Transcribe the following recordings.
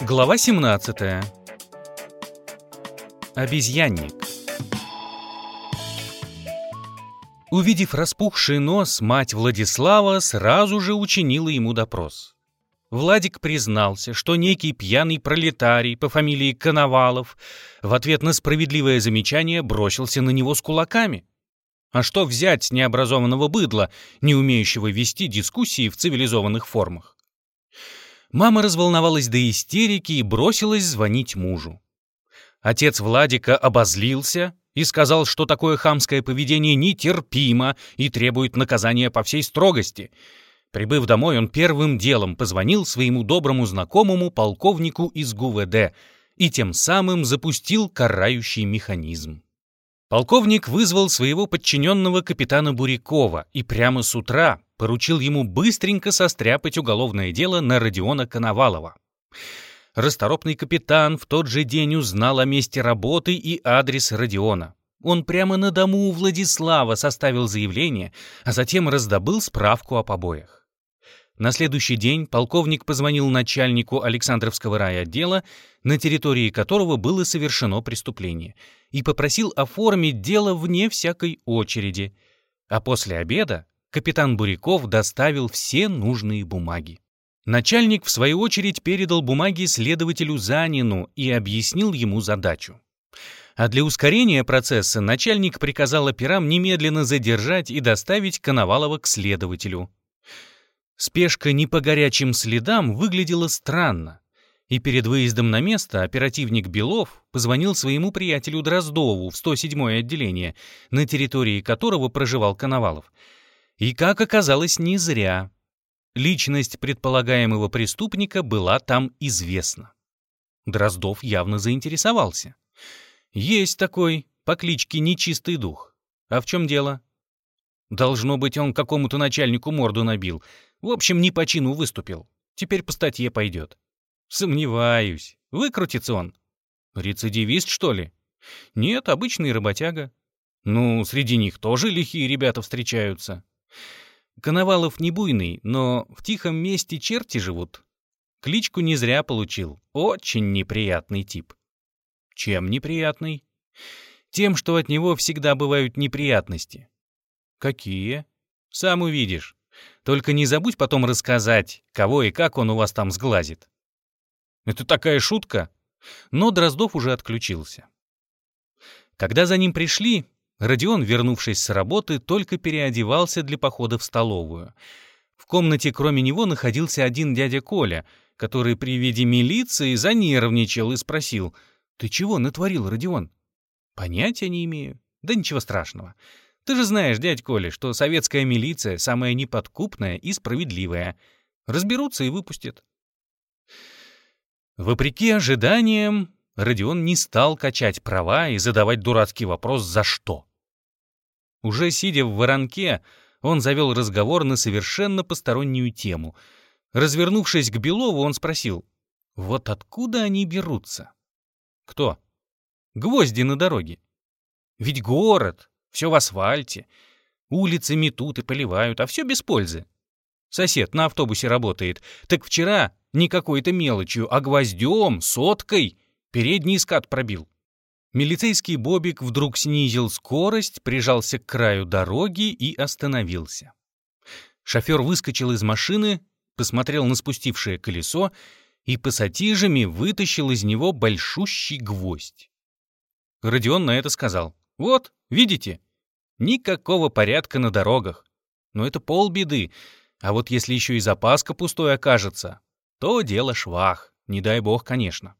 Глава 17. Обезьянник. Увидев распухший нос, мать Владислава сразу же учинила ему допрос. Владик признался, что некий пьяный пролетарий по фамилии Коновалов в ответ на справедливое замечание бросился на него с кулаками. А что взять с необразованного быдла, не умеющего вести дискуссии в цивилизованных формах? Мама разволновалась до истерики и бросилась звонить мужу. Отец Владика обозлился и сказал, что такое хамское поведение нетерпимо и требует наказания по всей строгости. Прибыв домой, он первым делом позвонил своему доброму знакомому полковнику из ГУВД и тем самым запустил карающий механизм. Полковник вызвал своего подчиненного капитана Бурякова и прямо с утра поручил ему быстренько состряпать уголовное дело на Родиона Коновалова. Расторопный капитан в тот же день узнал о месте работы и адрес Родиона. Он прямо на дому у Владислава составил заявление, а затем раздобыл справку о побоях. На следующий день полковник позвонил начальнику Александровского райотдела, на территории которого было совершено преступление, и попросил оформить дело вне всякой очереди. А после обеда капитан Буряков доставил все нужные бумаги. Начальник, в свою очередь, передал бумаги следователю Занину и объяснил ему задачу. А для ускорения процесса начальник приказал операм немедленно задержать и доставить Коновалова к следователю. Спешка не по горячим следам выглядела странно, и перед выездом на место оперативник Белов позвонил своему приятелю Дроздову в 107-е отделение, на территории которого проживал Коновалов. И, как оказалось, не зря. Личность предполагаемого преступника была там известна. Дроздов явно заинтересовался. Есть такой, по кличке Нечистый Дух. А в чем дело? Должно быть, он какому-то начальнику морду набил — в общем, не по чину выступил. Теперь по статье пойдет. Сомневаюсь. Выкрутится он. Рецидивист, что ли? Нет, обычный работяга. Ну, среди них тоже лихие ребята встречаются. Коновалов не буйный, но в тихом месте черти живут. Кличку не зря получил. Очень неприятный тип. Чем неприятный? Тем, что от него всегда бывают неприятности. Какие? Сам увидишь. Только не забудь потом рассказать, кого и как он у вас там сглазит. Это такая шутка. Но Дроздов уже отключился. Когда за ним пришли, Родион, вернувшись с работы, только переодевался для похода в столовую. В комнате кроме него находился один дядя Коля, который при виде милиции занервничал и спросил, «Ты чего натворил, Родион?» «Понятия не имею. Да ничего страшного. Ты же знаешь, дядь Коля, что советская милиция самая неподкупная и справедливая. Разберутся и выпустят. Вопреки ожиданиям, Родион не стал качать права и задавать дурацкий вопрос «за что?». Уже сидя в воронке, он завел разговор на совершенно постороннюю тему. Развернувшись к Белову, он спросил, «Вот откуда они берутся?» «Кто?» «Гвозди на дороге». «Ведь город, все в асфальте. Улицы метут и поливают, а все без пользы. Сосед на автобусе работает. Так вчера не какой-то мелочью, а гвоздем, соткой передний скат пробил. Милицейский Бобик вдруг снизил скорость, прижался к краю дороги и остановился. Шофер выскочил из машины, посмотрел на спустившее колесо и пассатижами вытащил из него большущий гвоздь. Родион на это сказал. «Вот, видите, Никакого порядка на дорогах. Но это полбеды. А вот если еще и запаска пустой окажется, то дело швах. Не дай бог, конечно.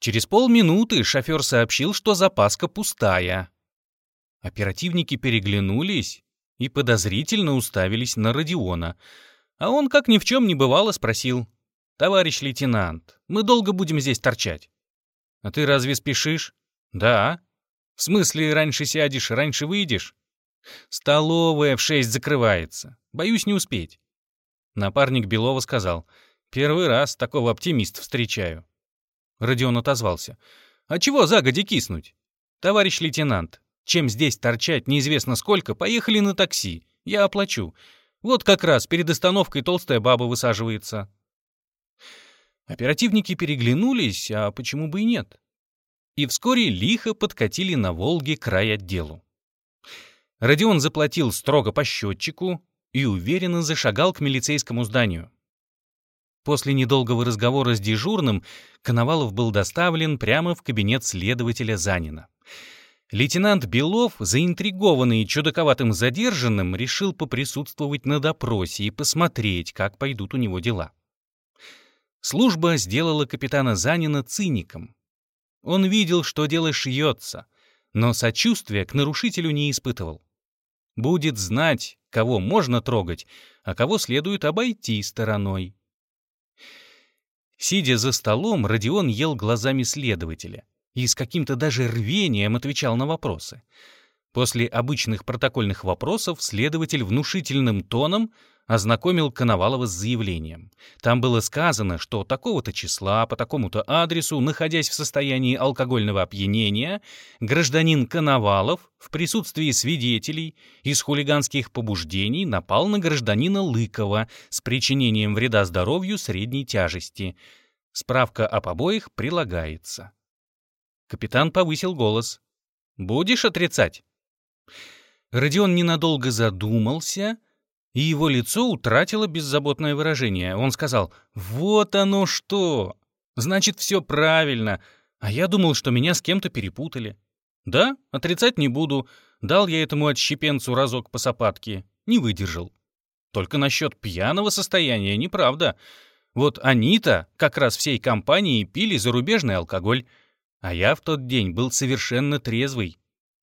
Через полминуты шофер сообщил, что запаска пустая. Оперативники переглянулись и подозрительно уставились на Родиона. А он, как ни в чем не бывало, спросил. «Товарищ лейтенант, мы долго будем здесь торчать?» «А ты разве спешишь?» «Да». В смысле, раньше сядешь, раньше выйдешь? Столовая в шесть закрывается. Боюсь не успеть. Напарник Белова сказал. Первый раз такого оптимиста встречаю. Родион отозвался. А чего загоди киснуть? Товарищ лейтенант, чем здесь торчать неизвестно сколько, поехали на такси. Я оплачу. Вот как раз перед остановкой толстая баба высаживается. Оперативники переглянулись, а почему бы и нет? И вскоре лихо подкатили на Волге край отделу. Родион заплатил строго по счетчику и уверенно зашагал к милицейскому зданию. После недолгого разговора с дежурным Коновалов был доставлен прямо в кабинет следователя Занина. Лейтенант Белов, заинтригованный чудаковатым задержанным, решил поприсутствовать на допросе и посмотреть, как пойдут у него дела. Служба сделала капитана Занина циником. Он видел, что дело шьется, но сочувствия к нарушителю не испытывал. Будет знать, кого можно трогать, а кого следует обойти стороной. Сидя за столом, Родион ел глазами следователя и с каким-то даже рвением отвечал на вопросы. После обычных протокольных вопросов следователь внушительным тоном ознакомил Коновалова с заявлением. Там было сказано, что такого-то числа по такому-то адресу, находясь в состоянии алкогольного опьянения, гражданин Коновалов в присутствии свидетелей из хулиганских побуждений напал на гражданина Лыкова с причинением вреда здоровью средней тяжести. Справка об обоих прилагается. Капитан повысил голос. «Будешь отрицать?» Родион ненадолго задумался, и его лицо утратило беззаботное выражение. Он сказал, «Вот оно что! Значит, все правильно, а я думал, что меня с кем-то перепутали. Да, отрицать не буду. Дал я этому отщепенцу разок по сапатке. Не выдержал. Только насчет пьяного состояния неправда. Вот они-то как раз всей компанией пили зарубежный алкоголь. А я в тот день был совершенно трезвый.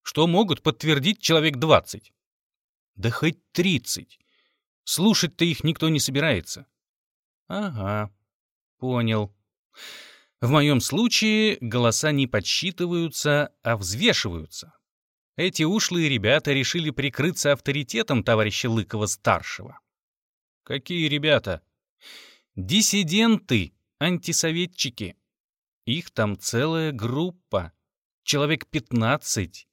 Что могут подтвердить человек двадцать? Да хоть тридцать. Слушать-то их никто не собирается. Ага, понял. В моем случае голоса не подсчитываются, а взвешиваются. Эти ушлые ребята решили прикрыться авторитетом товарища Лыкова-старшего. Какие ребята? Диссиденты, антисоветчики. Их там целая группа, человек 15.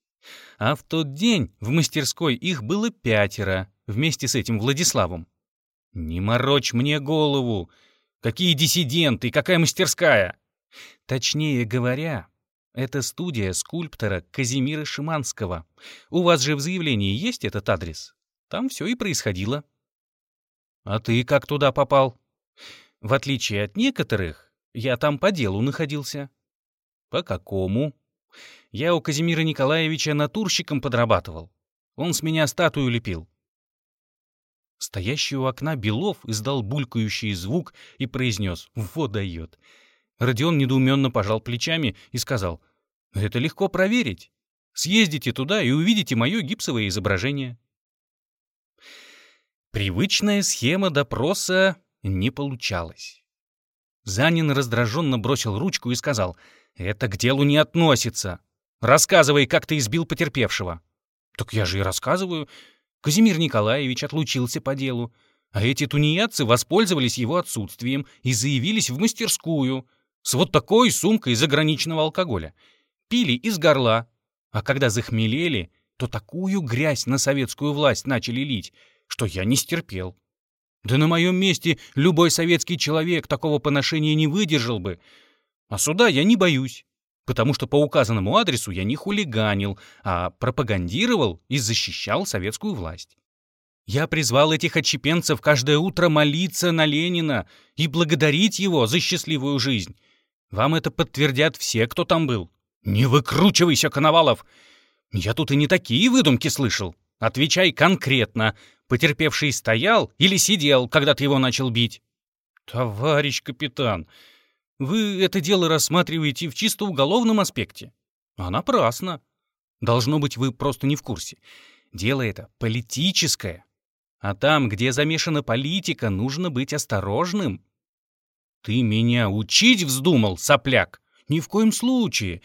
А в тот день в мастерской их было пятеро, вместе с этим Владиславом. Не морочь мне голову! Какие диссиденты, какая мастерская! Точнее говоря, это студия скульптора Казимира Шиманского. У вас же в заявлении есть этот адрес? Там все и происходило. А ты как туда попал? В отличие от некоторых, я там по делу находился. По какому? Я у Казимира Николаевича натурщиком подрабатывал. Он с меня статую лепил. Стоящий у окна Белов издал булькающий звук и произнес «Вот дает». Родион недоуменно пожал плечами и сказал «Это легко проверить. Съездите туда и увидите мое гипсовое изображение». Привычная схема допроса не получалась. Занин раздраженно бросил ручку и сказал, «Это к делу не относится. Рассказывай, как ты избил потерпевшего». «Так я же и рассказываю. Казимир Николаевич отлучился по делу, а эти тунеядцы воспользовались его отсутствием и заявились в мастерскую с вот такой сумкой заграничного алкоголя. Пили из горла, а когда захмелели, то такую грязь на советскую власть начали лить, что я не стерпел. Да на моем месте любой советский человек такого поношения не выдержал бы. А суда я не боюсь, потому что по указанному адресу я не хулиганил, а пропагандировал и защищал советскую власть. Я призвал этих отчепенцев каждое утро молиться на Ленина и благодарить его за счастливую жизнь. Вам это подтвердят все, кто там был. Не выкручивайся, Коновалов! Я тут и не такие выдумки слышал. Отвечай конкретно, Потерпевший стоял или сидел, когда ты его начал бить? Товарищ капитан, вы это дело рассматриваете в чисто уголовном аспекте. А напрасно. Должно быть, вы просто не в курсе. Дело это политическое. А там, где замешана политика, нужно быть осторожным. Ты меня учить вздумал, сопляк? Ни в коем случае.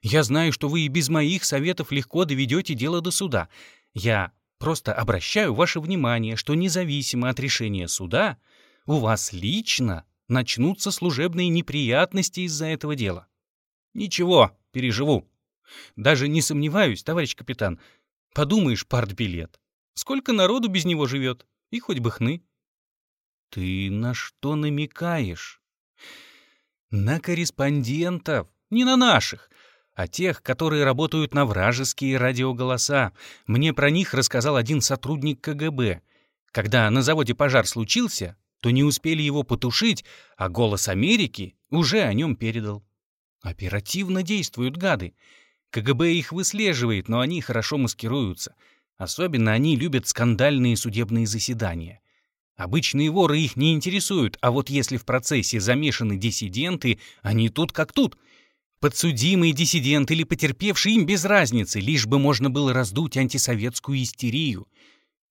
Я знаю, что вы и без моих советов легко доведете дело до суда. Я Просто обращаю ваше внимание, что независимо от решения суда, у вас лично начнутся служебные неприятности из-за этого дела. Ничего, переживу. Даже не сомневаюсь, товарищ капитан. Подумаешь, партбилет. Сколько народу без него живет? и хоть бы хны. Ты на что намекаешь? На корреспондентов, не на наших, а тех, которые работают на вражеские радиоголоса. Мне про них рассказал один сотрудник КГБ. Когда на заводе пожар случился, то не успели его потушить, а «Голос Америки» уже о нем передал. Оперативно действуют гады. КГБ их выслеживает, но они хорошо маскируются. Особенно они любят скандальные судебные заседания. Обычные воры их не интересуют, а вот если в процессе замешаны диссиденты, они тут как тут. Подсудимый диссидент или потерпевший им без разницы, лишь бы можно было раздуть антисоветскую истерию.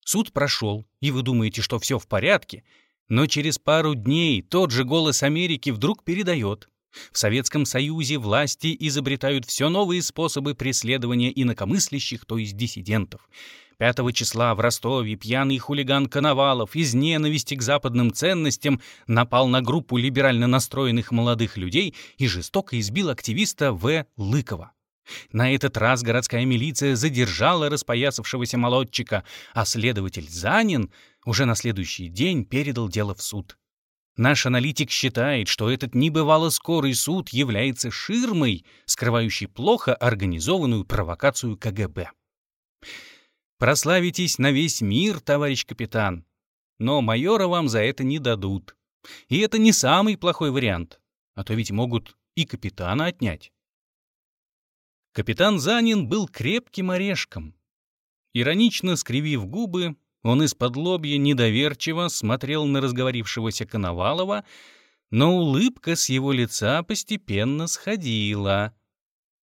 Суд прошел, и вы думаете, что все в порядке, но через пару дней тот же «Голос Америки» вдруг передает. В Советском Союзе власти изобретают все новые способы преследования инакомыслящих, то есть диссидентов. 5 числа в Ростове пьяный хулиган Коновалов из ненависти к западным ценностям напал на группу либерально настроенных молодых людей и жестоко избил активиста В. Лыкова. На этот раз городская милиция задержала распоясавшегося молодчика, а следователь Занин уже на следующий день передал дело в суд. Наш аналитик считает, что этот небывало скорый суд является ширмой, скрывающей плохо организованную провокацию КГБ. Прославитесь на весь мир, товарищ капитан. Но майора вам за это не дадут. И это не самый плохой вариант, а то ведь могут и капитана отнять. Капитан Занин был крепким орешком. Иронично скривив губы, он из-под лобья недоверчиво смотрел на разговорившегося Коновалова, но улыбка с его лица постепенно сходила.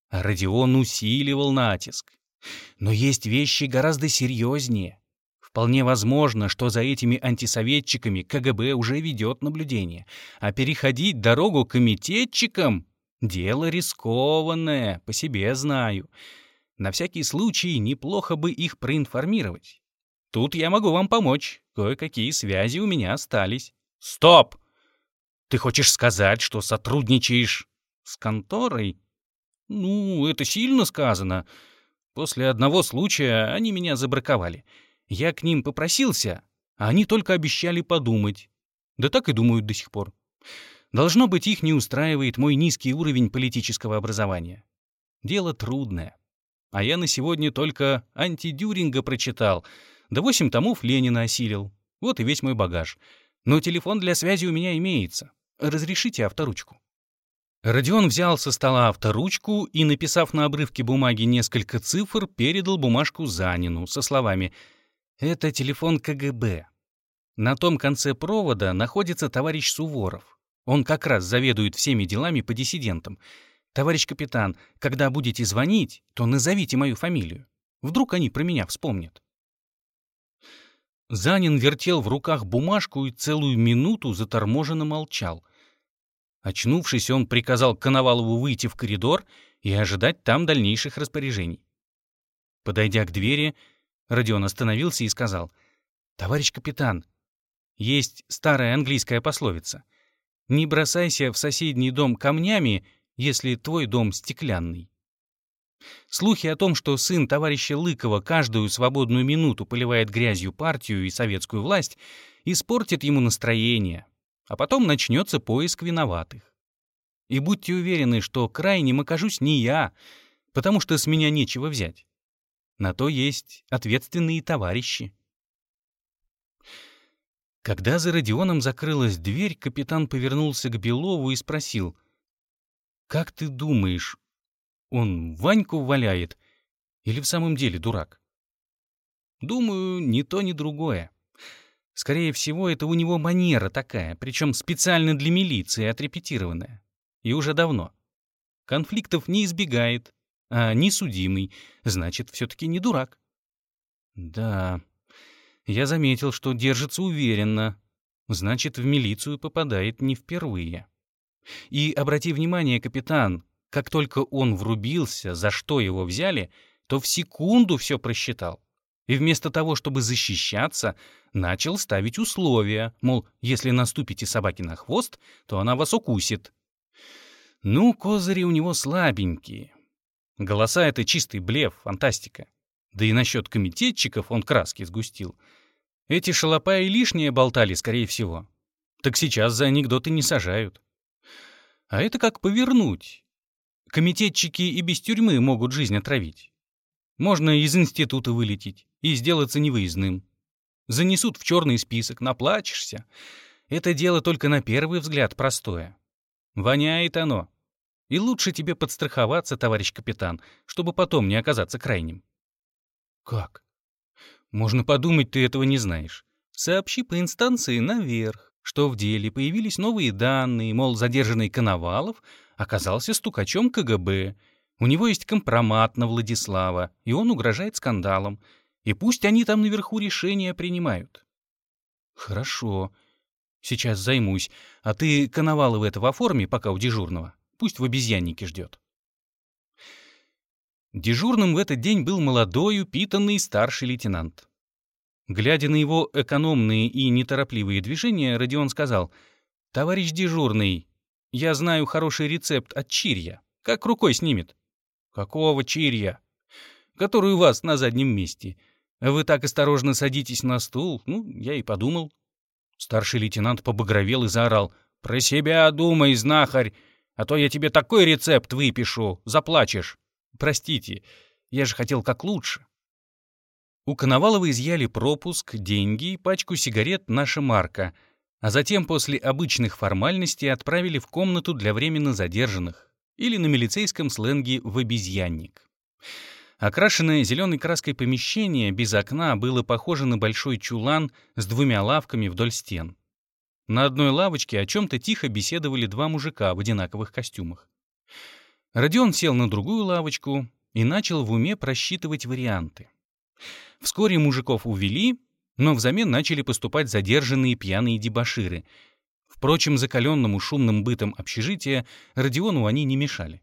А Родион усиливал натиск. Но есть вещи гораздо серьезнее. Вполне возможно, что за этими антисоветчиками КГБ уже ведет наблюдение, а переходить дорогу комитетчикам — дело рискованное, по себе знаю. На всякий случай неплохо бы их проинформировать. Тут я могу вам помочь, кое-какие связи у меня остались. Стоп! Ты хочешь сказать, что сотрудничаешь с конторой? Ну, это сильно сказано. После одного случая они меня забраковали. Я к ним попросился, а они только обещали подумать. Да так и думают до сих пор. Должно быть, их не устраивает мой низкий уровень политического образования. Дело трудное. А я на сегодня только антидюринга прочитал, да восемь томов Ленина осилил. Вот и весь мой багаж. Но телефон для связи у меня имеется. Разрешите авторучку. Родион взял со стола авторучку и, написав на обрывке бумаги несколько цифр, передал бумажку Занину со словами «Это телефон КГБ». На том конце провода находится товарищ Суворов. Он как раз заведует всеми делами по диссидентам. «Товарищ капитан, когда будете звонить, то назовите мою фамилию. Вдруг они про меня вспомнят». Занин вертел в руках бумажку и целую минуту заторможенно молчал — Очнувшись, он приказал Коновалову выйти в коридор и ожидать там дальнейших распоряжений. Подойдя к двери, Родион остановился и сказал, «Товарищ капитан, есть старая английская пословица. Не бросайся в соседний дом камнями, если твой дом стеклянный». Слухи о том, что сын товарища Лыкова каждую свободную минуту поливает грязью партию и советскую власть, испортят ему настроение, а потом начнется поиск виноватых. И будьте уверены, что крайним окажусь не я, потому что с меня нечего взять. На то есть ответственные товарищи. Когда за Родионом закрылась дверь, капитан повернулся к Белову и спросил, «Как ты думаешь, он Ваньку валяет или в самом деле дурак?» «Думаю, ни то, ни другое. Скорее всего, это у него манера такая, причем специально для милиции отрепетированная. И уже давно. Конфликтов не избегает, а не судимый, значит, все-таки не дурак. Да, я заметил, что держится уверенно. Значит, в милицию попадает не впервые. И обрати внимание, капитан, как только он врубился, за что его взяли, то в секунду все просчитал и вместо того, чтобы защищаться, начал ставить условия, мол, если наступите собаке на хвост, то она вас укусит. Ну, козыри у него слабенькие. Голоса — это чистый блеф, фантастика. Да и насчет комитетчиков он краски сгустил. Эти шалопаи лишнее болтали, скорее всего. Так сейчас за анекдоты не сажают. А это как повернуть. Комитетчики и без тюрьмы могут жизнь отравить. Можно из института вылететь и сделаться невыездным. Занесут в черный список, наплачешься. Это дело только на первый взгляд простое. Воняет оно. И лучше тебе подстраховаться, товарищ капитан, чтобы потом не оказаться крайним. Как? Можно подумать, ты этого не знаешь. Сообщи по инстанции наверх, что в деле появились новые данные, мол, задержанный Коновалов оказался стукачом КГБ, у него есть компромат на Владислава, и он угрожает скандалом. И пусть они там наверху решения принимают. Хорошо. Сейчас займусь. А ты Коновалова этого оформи пока у дежурного. Пусть в обезьяннике ждет. Дежурным в этот день был молодой, упитанный старший лейтенант. Глядя на его экономные и неторопливые движения, Родион сказал, «Товарищ дежурный, я знаю хороший рецепт от чирья. Как рукой снимет?» «Какого чирья?» «Который у вас на заднем месте. Вы так осторожно садитесь на стул. Ну, я и подумал». Старший лейтенант побагровел и заорал, «Про себя думай, знахарь! А то я тебе такой рецепт выпишу, заплачешь. Простите, я же хотел как лучше. У Коновалова изъяли пропуск, деньги и пачку сигарет «Наша марка», а затем после обычных формальностей отправили в комнату для временно задержанных, или на милицейском сленге «в обезьянник». Окрашенное зеленой краской помещение без окна было похоже на большой чулан с двумя лавками вдоль стен. На одной лавочке о чем-то тихо беседовали два мужика в одинаковых костюмах. Родион сел на другую лавочку и начал в уме просчитывать варианты. Вскоре мужиков увели, но взамен начали поступать задержанные пьяные дебоширы. Впрочем, закаленному шумным бытом общежития Родиону они не мешали.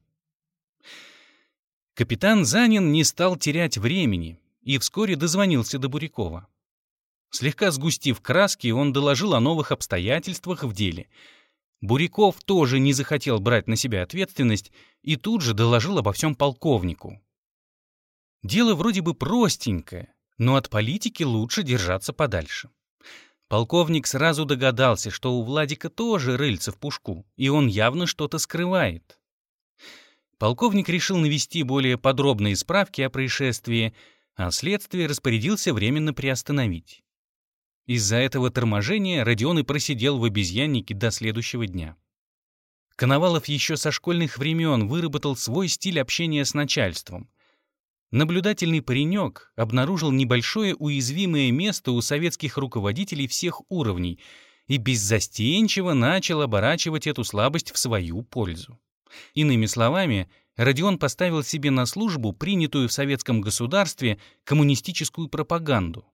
Капитан Занин не стал терять времени и вскоре дозвонился до Бурякова. Слегка сгустив краски, он доложил о новых обстоятельствах в деле. Буряков тоже не захотел брать на себя ответственность и тут же доложил обо всем полковнику. Дело вроде бы простенькое, но от политики лучше держаться подальше. Полковник сразу догадался, что у Владика тоже рыльце в пушку, и он явно что-то скрывает. Полковник решил навести более подробные справки о происшествии, а следствие распорядился временно приостановить. Из-за этого торможения Родион и просидел в обезьяннике до следующего дня. Коновалов еще со школьных времен выработал свой стиль общения с начальством. Наблюдательный паренек обнаружил небольшое уязвимое место у советских руководителей всех уровней и беззастенчиво начал оборачивать эту слабость в свою пользу. Иными словами, Родион поставил себе на службу принятую в советском государстве коммунистическую пропаганду.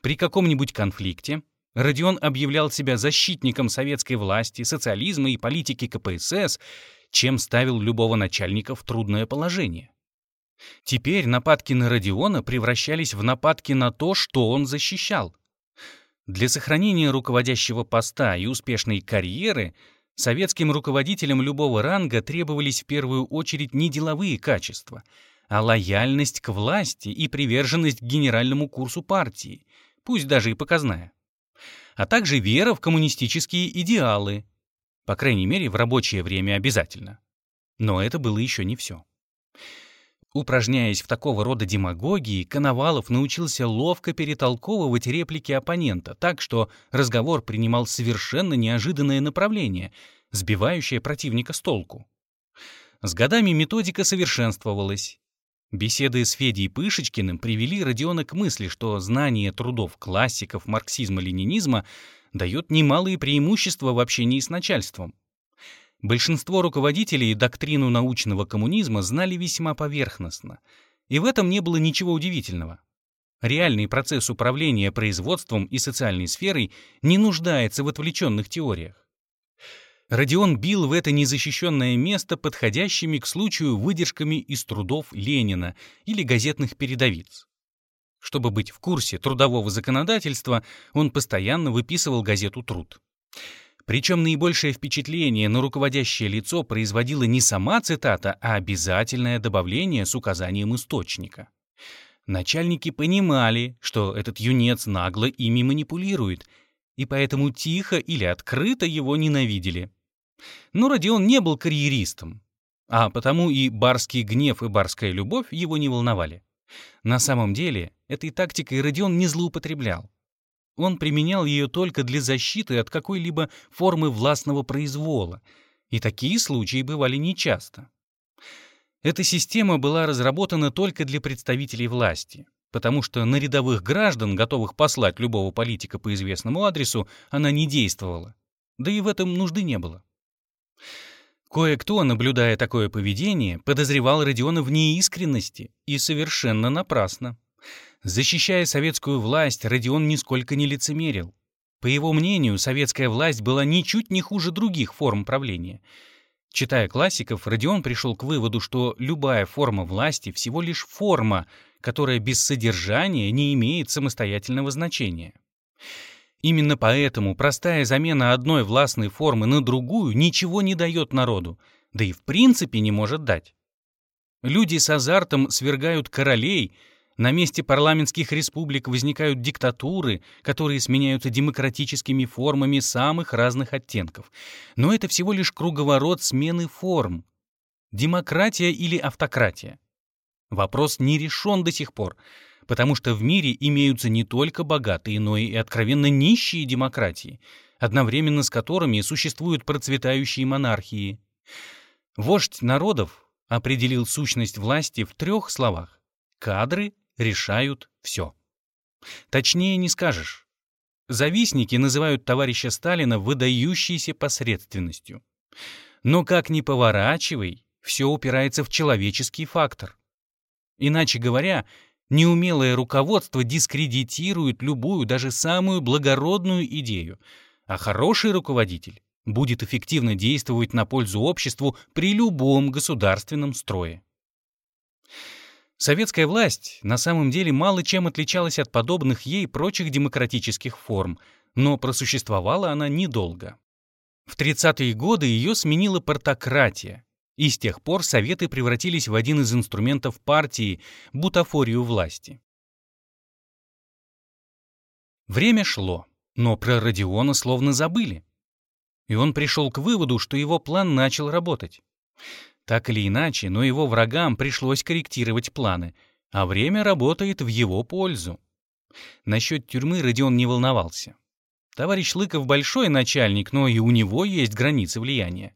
При каком-нибудь конфликте Родион объявлял себя защитником советской власти, социализма и политики КПСС, чем ставил любого начальника в трудное положение. Теперь нападки на Родиона превращались в нападки на то, что он защищал. Для сохранения руководящего поста и успешной карьеры советским руководителям любого ранга требовались в первую очередь не деловые качества — а лояльность к власти и приверженность к генеральному курсу партии, пусть даже и показная. А также вера в коммунистические идеалы, по крайней мере, в рабочее время обязательно. Но это было еще не все. Упражняясь в такого рода демагогии, Коновалов научился ловко перетолковывать реплики оппонента, так что разговор принимал совершенно неожиданное направление, сбивающее противника с толку. С годами методика совершенствовалась, Беседы с Федей Пышечкиным привели Родиона к мысли, что знание трудов классиков марксизма-ленинизма дает немалые преимущества в общении с начальством. Большинство руководителей доктрину научного коммунизма знали весьма поверхностно, и в этом не было ничего удивительного. Реальный процесс управления производством и социальной сферой не нуждается в отвлеченных теориях. Родион бил в это незащищенное место подходящими к случаю выдержками из трудов Ленина или газетных передовиц. Чтобы быть в курсе трудового законодательства, он постоянно выписывал газету «Труд». Причем наибольшее впечатление на руководящее лицо производила не сама цитата, а обязательное добавление с указанием источника. Начальники понимали, что этот юнец нагло ими манипулирует, и поэтому тихо или открыто его ненавидели. Но Родион не был карьеристом, а потому и барский гнев и барская любовь его не волновали. На самом деле, этой тактикой Родион не злоупотреблял. Он применял ее только для защиты от какой-либо формы властного произвола, и такие случаи бывали нечасто. Эта система была разработана только для представителей власти, потому что на рядовых граждан, готовых послать любого политика по известному адресу, она не действовала. Да и в этом нужды не было. Кое-кто, наблюдая такое поведение, подозревал Родиона в неискренности, и совершенно напрасно. Защищая советскую власть, Родион нисколько не лицемерил. По его мнению, советская власть была ничуть не хуже других форм правления — Читая классиков, Родион пришел к выводу, что любая форма власти всего лишь форма, которая без содержания не имеет самостоятельного значения. Именно поэтому простая замена одной властной формы на другую ничего не дает народу, да и в принципе не может дать. Люди с азартом свергают королей — на месте парламентских республик возникают диктатуры, которые сменяются демократическими формами самых разных оттенков. Но это всего лишь круговорот смены форм. Демократия или автократия? Вопрос не решен до сих пор, потому что в мире имеются не только богатые, но и откровенно нищие демократии, одновременно с которыми существуют процветающие монархии. Вождь народов определил сущность власти в трех словах — кадры, решают все. Точнее не скажешь. Завистники называют товарища Сталина выдающейся посредственностью. Но как ни поворачивай, все упирается в человеческий фактор. Иначе говоря, неумелое руководство дискредитирует любую, даже самую благородную идею, а хороший руководитель будет эффективно действовать на пользу обществу при любом государственном строе. Советская власть на самом деле мало чем отличалась от подобных ей прочих демократических форм, но просуществовала она недолго. В 30-е годы ее сменила партократия, и с тех пор советы превратились в один из инструментов партии, бутафорию власти. Время шло, но про Родиона словно забыли. И он пришел к выводу, что его план начал работать. Так или иначе, но его врагам пришлось корректировать планы, а время работает в его пользу. Насчет тюрьмы Родион не волновался. Товарищ Лыков большой начальник, но и у него есть границы влияния.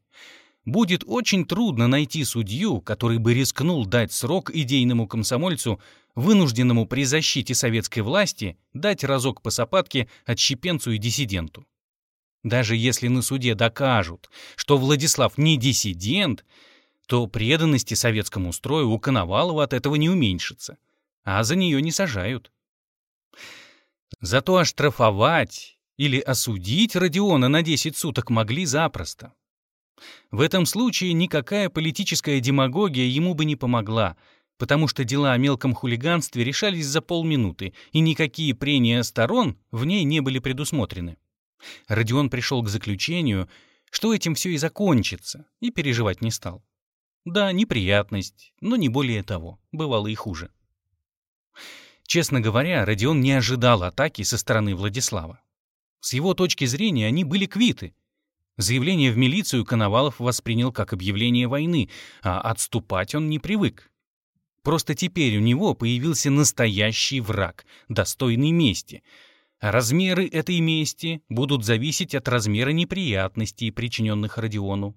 Будет очень трудно найти судью, который бы рискнул дать срок идейному комсомольцу, вынужденному при защите советской власти дать разок по сапатке отщепенцу и диссиденту. Даже если на суде докажут, что Владислав не диссидент, то преданности советскому строю у Коновалова от этого не уменьшится, а за нее не сажают. Зато оштрафовать или осудить Родиона на 10 суток могли запросто. В этом случае никакая политическая демагогия ему бы не помогла, потому что дела о мелком хулиганстве решались за полминуты, и никакие прения сторон в ней не были предусмотрены. Родион пришел к заключению, что этим все и закончится, и переживать не стал. Да, неприятность, но не более того. Бывало и хуже. Честно говоря, Родион не ожидал атаки со стороны Владислава. С его точки зрения они были квиты. Заявление в милицию Коновалов воспринял как объявление войны, а отступать он не привык. Просто теперь у него появился настоящий враг, достойный мести. Размеры этой мести будут зависеть от размера неприятностей, причиненных Родиону.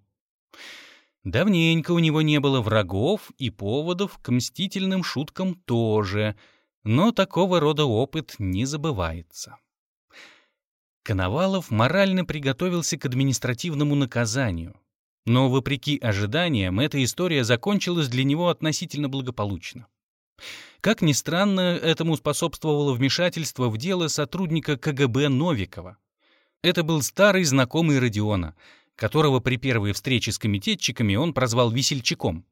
Давненько у него не было врагов и поводов к мстительным шуткам тоже, но такого рода опыт не забывается. Коновалов морально приготовился к административному наказанию, но, вопреки ожиданиям, эта история закончилась для него относительно благополучно. Как ни странно, этому способствовало вмешательство в дело сотрудника КГБ Новикова. Это был старый знакомый Родиона, которого при первой встрече с комитетчиками он прозвал весельчаком.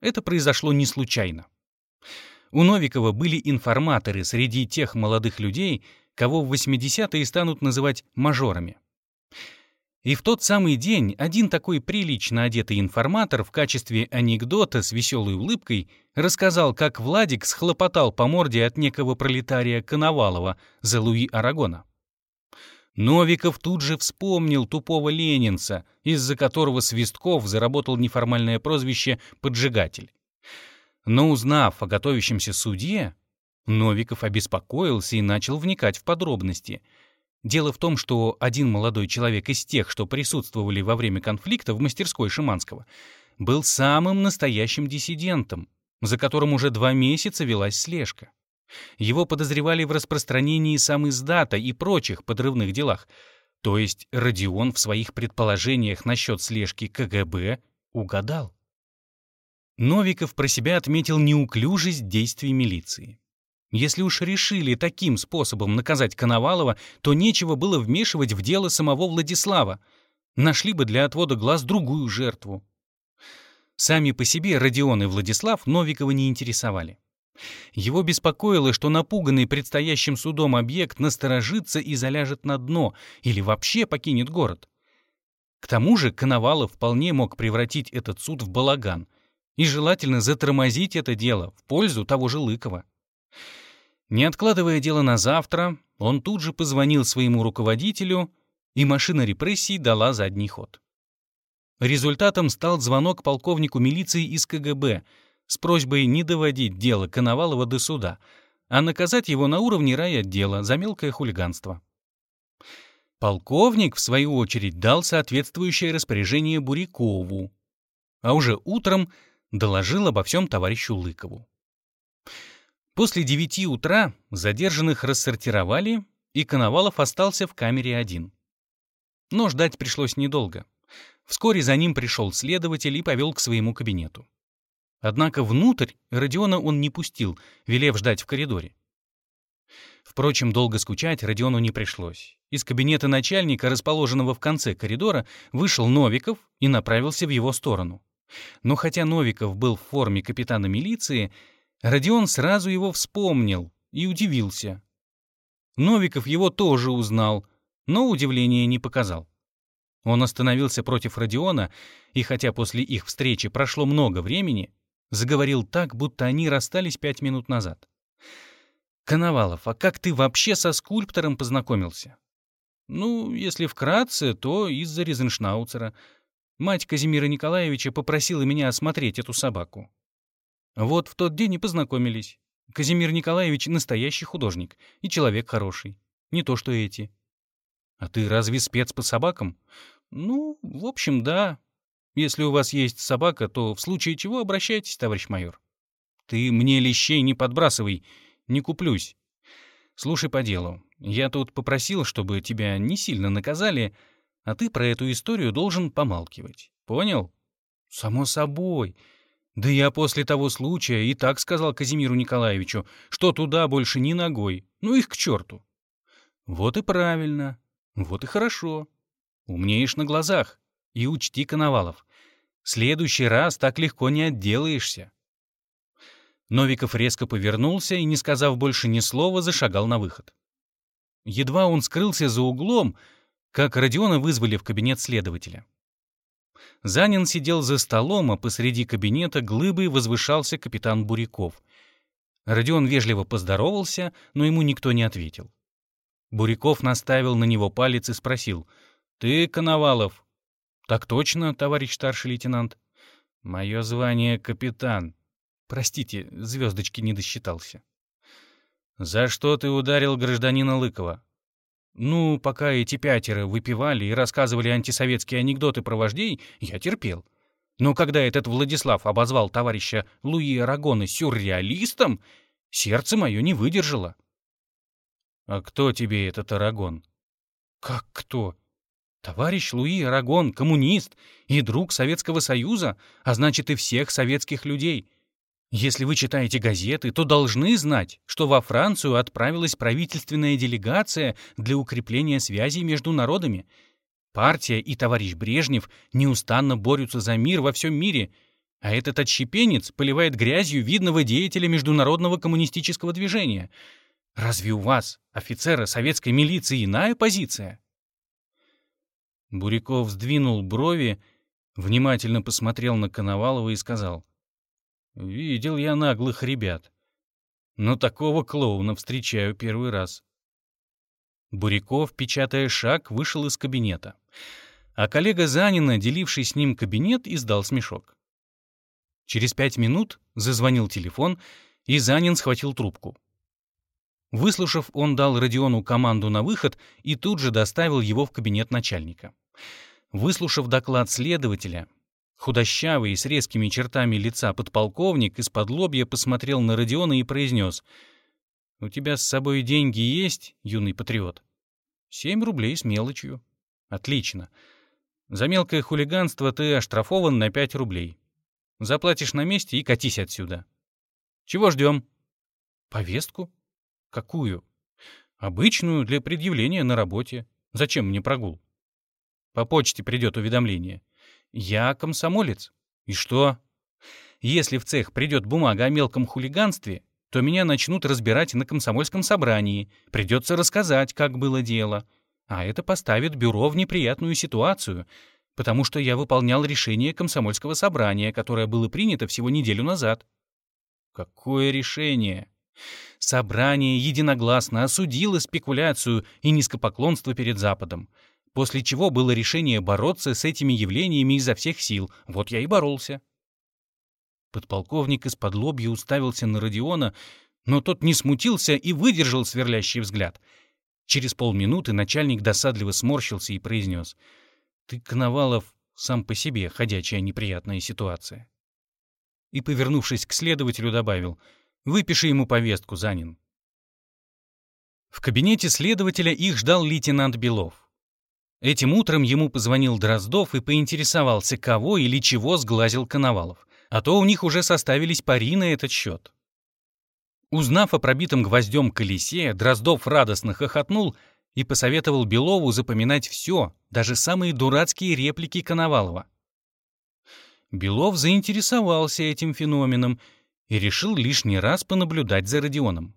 Это произошло не случайно. У Новикова были информаторы среди тех молодых людей, кого в 80-е станут называть мажорами. И в тот самый день один такой прилично одетый информатор в качестве анекдота с веселой улыбкой рассказал, как Владик схлопотал по морде от некого пролетария Коновалова за Луи Арагона. Новиков тут же вспомнил тупого ленинца, из-за которого Свистков заработал неформальное прозвище «поджигатель». Но узнав о готовящемся суде, Новиков обеспокоился и начал вникать в подробности — Дело в том, что один молодой человек из тех, что присутствовали во время конфликта в мастерской Шиманского, был самым настоящим диссидентом, за которым уже два месяца велась слежка. Его подозревали в распространении сам издата и прочих подрывных делах, то есть Родион в своих предположениях насчет слежки КГБ угадал. Новиков про себя отметил неуклюжесть действий милиции. Если уж решили таким способом наказать Коновалова, то нечего было вмешивать в дело самого Владислава. Нашли бы для отвода глаз другую жертву. Сами по себе Родион и Владислав Новикова не интересовали. Его беспокоило, что напуганный предстоящим судом объект насторожится и заляжет на дно или вообще покинет город. К тому же Коновалов вполне мог превратить этот суд в балаган и желательно затормозить это дело в пользу того же Лыкова. Не откладывая дело на завтра, он тут же позвонил своему руководителю, и машина репрессий дала задний ход. Результатом стал звонок полковнику милиции из КГБ с просьбой не доводить дело Коновалова до суда, а наказать его на уровне райотдела за мелкое хулиганство. Полковник, в свою очередь, дал соответствующее распоряжение Бурякову, а уже утром доложил обо всем товарищу Лыкову. После девяти утра задержанных рассортировали, и Коновалов остался в камере один. Но ждать пришлось недолго. Вскоре за ним пришел следователь и повел к своему кабинету. Однако внутрь Родиона он не пустил, велев ждать в коридоре. Впрочем, долго скучать Родиону не пришлось. Из кабинета начальника, расположенного в конце коридора, вышел Новиков и направился в его сторону. Но хотя Новиков был в форме капитана милиции, Родион сразу его вспомнил и удивился. Новиков его тоже узнал, но удивления не показал. Он остановился против Родиона, и хотя после их встречи прошло много времени, заговорил так, будто они расстались пять минут назад. «Коновалов, а как ты вообще со скульптором познакомился?» «Ну, если вкратце, то из-за Резеншнауцера. Мать Казимира Николаевича попросила меня осмотреть эту собаку. Вот в тот день и познакомились. Казимир Николаевич настоящий художник и человек хороший. Не то что эти. А ты разве спец по собакам? Ну, в общем, да. Если у вас есть собака, то в случае чего обращайтесь, товарищ майор. Ты мне лещей не подбрасывай, не куплюсь. Слушай по делу. Я тут попросил, чтобы тебя не сильно наказали, а ты про эту историю должен помалкивать. Понял? Само собой. Да я после того случая и так сказал Казимиру Николаевичу, что туда больше ни ногой. Ну их к черту. Вот и правильно. Вот и хорошо. Умнеешь на глазах. И учти, Коновалов, следующий раз так легко не отделаешься. Новиков резко повернулся и, не сказав больше ни слова, зашагал на выход. Едва он скрылся за углом, как Родиона вызвали в кабинет следователя. Занин сидел за столом, а посреди кабинета глыбой возвышался капитан Буряков. Родион вежливо поздоровался, но ему никто не ответил. Буряков наставил на него палец и спросил. «Ты Коновалов?» «Так точно, товарищ старший лейтенант». «Мое звание капитан». «Простите, звездочки не досчитался». «За что ты ударил гражданина Лыкова?» Ну, пока эти пятеро выпивали и рассказывали антисоветские анекдоты про вождей, я терпел. Но когда этот Владислав обозвал товарища Луи Арагона сюрреалистом, сердце мое не выдержало. «А кто тебе этот Арагон?» «Как кто?» «Товарищ Луи Арагон, коммунист и друг Советского Союза, а значит и всех советских людей. Если вы читаете газеты, то должны знать, что во Францию отправилась правительственная делегация для укрепления связей между народами. Партия и товарищ Брежнев неустанно борются за мир во всем мире, а этот отщепенец поливает грязью видного деятеля международного коммунистического движения. Разве у вас, офицера советской милиции, иная позиция? Буряков сдвинул брови, внимательно посмотрел на Коновалова и сказал. «Видел я наглых ребят, но такого клоуна встречаю первый раз». Буряков, печатая шаг, вышел из кабинета. А коллега Занина, деливший с ним кабинет, издал смешок. Через пять минут зазвонил телефон, и Занин схватил трубку. Выслушав, он дал Родиону команду на выход и тут же доставил его в кабинет начальника. Выслушав доклад следователя, худощавый и с резкими чертами лица подполковник из-под лобья посмотрел на Родиона и произнес «У тебя с собой деньги есть, юный патриот?» «Семь рублей с мелочью». «Отлично. За мелкое хулиганство ты оштрафован на пять рублей. Заплатишь на месте и катись отсюда. Чего ждем? Повестку? Какую? Обычную для предъявления на работе. Зачем мне прогул? По почте придет уведомление. Я комсомолец. И что? Если в цех придет бумага о мелком хулиганстве, то меня начнут разбирать на комсомольском собрании. Придется рассказать, как было дело. А это поставит бюро в неприятную ситуацию, потому что я выполнял решение комсомольского собрания, которое было принято всего неделю назад. Какое решение? Собрание единогласно осудило спекуляцию и низкопоклонство перед Западом, после чего было решение бороться с этими явлениями изо всех сил. Вот я и боролся. Подполковник из-под лобья уставился на Родиона, но тот не смутился и выдержал сверлящий взгляд. Через полминуты начальник досадливо сморщился и произнес. «Ты, Коновалов, сам по себе ходячая неприятная ситуация» и, повернувшись к следователю, добавил «Выпиши ему повестку, Занин». В кабинете следователя их ждал лейтенант Белов. Этим утром ему позвонил Дроздов и поинтересовался, кого или чего сглазил Коновалов, а то у них уже составились пари на этот счет. Узнав о пробитом гвоздем колесе, Дроздов радостно хохотнул и посоветовал Белову запоминать все, даже самые дурацкие реплики Коновалова. Белов заинтересовался этим феноменом и решил лишний раз понаблюдать за Родионом.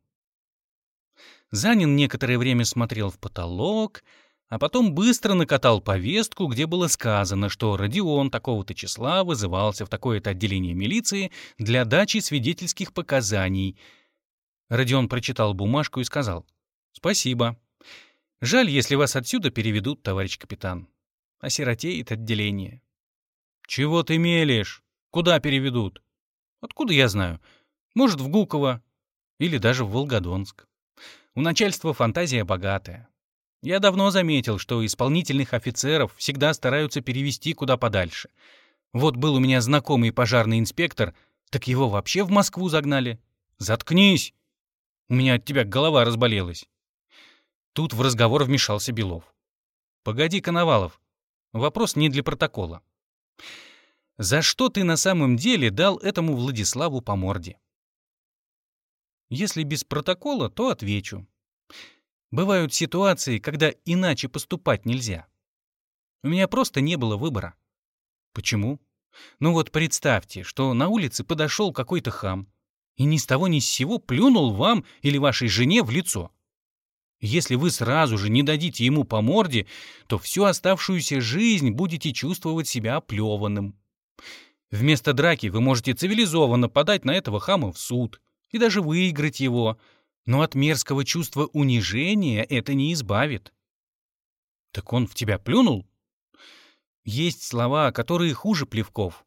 Занин некоторое время смотрел в потолок, а потом быстро накатал повестку, где было сказано, что Родион такого-то числа вызывался в такое-то отделение милиции для дачи свидетельских показаний. Родион прочитал бумажку и сказал «Спасибо. Жаль, если вас отсюда переведут, товарищ капитан. Осиротеет отделение». «Чего ты мелешь? Куда переведут?» «Откуда я знаю? Может, в Гуково или даже в Волгодонск. У начальства фантазия богатая. Я давно заметил, что исполнительных офицеров всегда стараются перевести куда подальше. Вот был у меня знакомый пожарный инспектор, так его вообще в Москву загнали. Заткнись! У меня от тебя голова разболелась». Тут в разговор вмешался Белов. «Погоди, Коновалов. Вопрос не для протокола. За что ты на самом деле дал этому Владиславу по морде? Если без протокола, то отвечу. Бывают ситуации, когда иначе поступать нельзя. У меня просто не было выбора. Почему? Ну вот представьте, что на улице подошел какой-то хам и ни с того ни с сего плюнул вам или вашей жене в лицо. Если вы сразу же не дадите ему по морде, то всю оставшуюся жизнь будете чувствовать себя оплеванным. Вместо драки вы можете цивилизованно подать на этого хама в суд и даже выиграть его, но от мерзкого чувства унижения это не избавит. Так он в тебя плюнул? Есть слова, которые хуже плевков.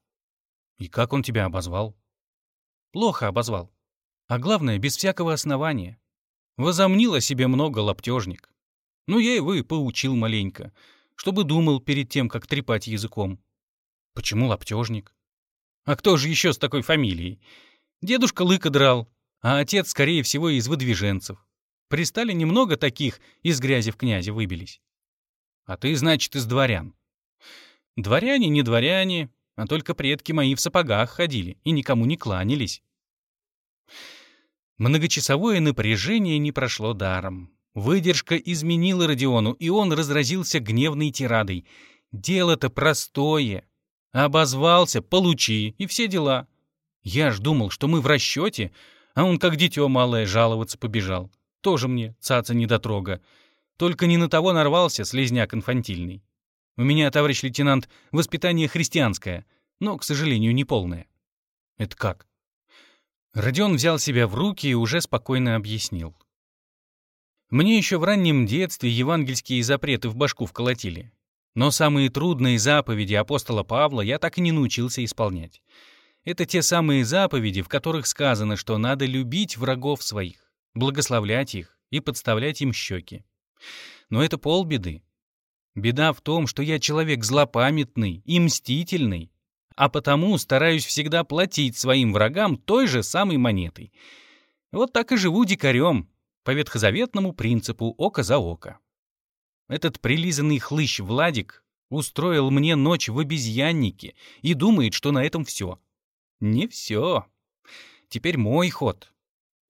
И как он тебя обозвал? Плохо обозвал. А главное, без всякого основания. Возомнил о себе много лаптежник. Ну, я его и поучил маленько, чтобы думал перед тем, как трепать языком. Почему лаптежник? А кто же еще с такой фамилией? Дедушка лыка драл, а отец, скорее всего, из выдвиженцев. При Сталине много таких из грязи в князе выбились. А ты, значит, из дворян. Дворяне не дворяне, а только предки мои в сапогах ходили и никому не кланялись. Многочасовое напряжение не прошло даром. Выдержка изменила Родиону, и он разразился гневной тирадой. «Дело-то простое. Обозвался, получи, и все дела. Я ж думал, что мы в расчете, а он как дитё малое жаловаться побежал. Тоже мне, цаца недотрога. Только не на того нарвался, слезняк инфантильный. У меня, товарищ лейтенант, воспитание христианское, но, к сожалению, не полное. Это как? Родион взял себя в руки и уже спокойно объяснил. Мне еще в раннем детстве евангельские запреты в башку вколотили. Но самые трудные заповеди апостола Павла я так и не научился исполнять. Это те самые заповеди, в которых сказано, что надо любить врагов своих, благословлять их и подставлять им щеки. Но это полбеды. Беда в том, что я человек злопамятный и мстительный, а потому стараюсь всегда платить своим врагам той же самой монетой. Вот так и живу дикарем, по ветхозаветному принципу око за око. Этот прилизанный хлыщ Владик устроил мне ночь в обезьяннике и думает, что на этом все. Не все. Теперь мой ход.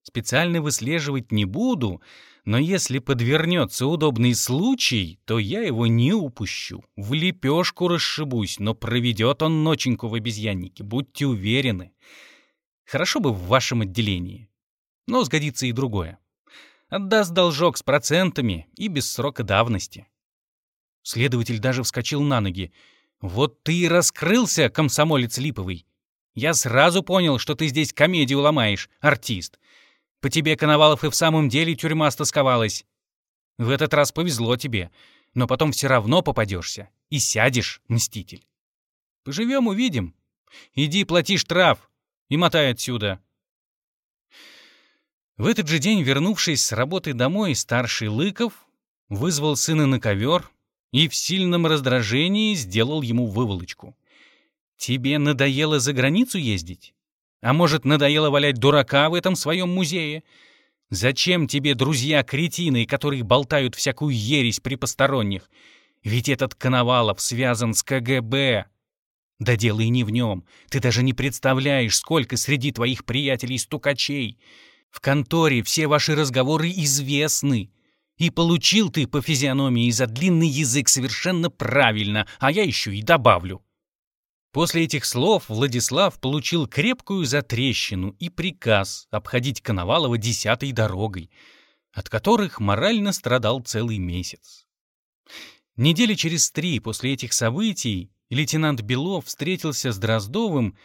Специально выслеживать не буду, но если подвернется удобный случай, то я его не упущу. В лепешку расшибусь, но проведет он ноченьку в обезьяннике, будьте уверены. Хорошо бы в вашем отделении. Но сгодится и другое. Отдаст должок с процентами и без срока давности. Следователь даже вскочил на ноги. «Вот ты и раскрылся, комсомолец липовый. Я сразу понял, что ты здесь комедию ломаешь, артист. По тебе, Коновалов, и в самом деле тюрьма стосковалась. В этот раз повезло тебе, но потом все равно попадешься и сядешь, мститель. Поживем, увидим. Иди плати штраф и мотай отсюда. В этот же день, вернувшись с работы домой, старший Лыков вызвал сына на ковер и в сильном раздражении сделал ему выволочку. «Тебе надоело за границу ездить? А может, надоело валять дурака в этом своем музее? Зачем тебе друзья-кретины, которые болтают всякую ересь при посторонних? Ведь этот Коновалов связан с КГБ. Да дело и не в нем. Ты даже не представляешь, сколько среди твоих приятелей стукачей. В конторе все ваши разговоры известны. И получил ты по физиономии за длинный язык совершенно правильно, а я еще и добавлю. После этих слов Владислав получил крепкую затрещину и приказ обходить Коновалова десятой дорогой, от которых морально страдал целый месяц. Недели через три после этих событий лейтенант Белов встретился с Дроздовым,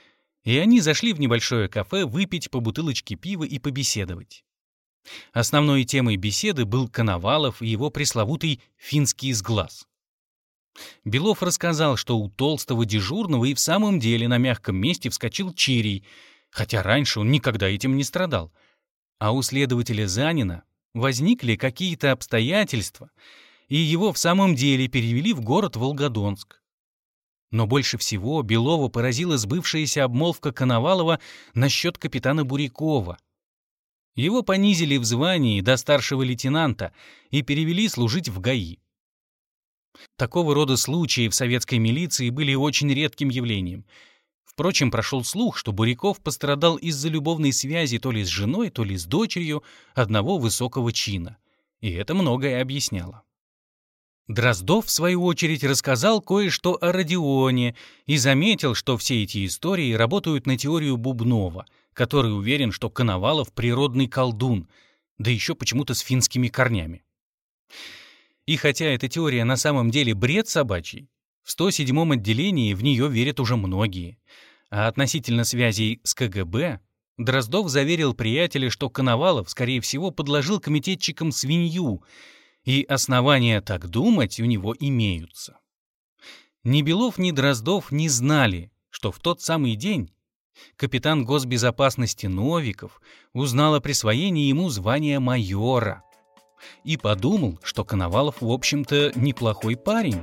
и они зашли в небольшое кафе выпить по бутылочке пива и побеседовать. Основной темой беседы был Коновалов и его пресловутый «финский сглаз». Белов рассказал, что у толстого дежурного и в самом деле на мягком месте вскочил чирий, хотя раньше он никогда этим не страдал. А у следователя Занина возникли какие-то обстоятельства, и его в самом деле перевели в город Волгодонск. Но больше всего Белова поразила сбывшаяся обмолвка Коновалова насчет капитана Бурякова. Его понизили в звании до старшего лейтенанта и перевели служить в ГАИ. Такого рода случаи в советской милиции были очень редким явлением. Впрочем, прошел слух, что Буряков пострадал из-за любовной связи то ли с женой, то ли с дочерью одного высокого чина. И это многое объясняло. Дроздов, в свою очередь, рассказал кое-что о Родионе и заметил, что все эти истории работают на теорию Бубнова, который уверен, что Коновалов — природный колдун, да еще почему-то с финскими корнями. И хотя эта теория на самом деле бред собачий, в 107-м отделении в нее верят уже многие. А относительно связей с КГБ, Дроздов заверил приятеля, что Коновалов, скорее всего, подложил комитетчикам свинью, и основания так думать у него имеются. Ни Белов, ни Дроздов не знали, что в тот самый день капитан госбезопасности Новиков узнал о присвоении ему звания майора — и подумал, что Коновалов, в общем-то, неплохой парень.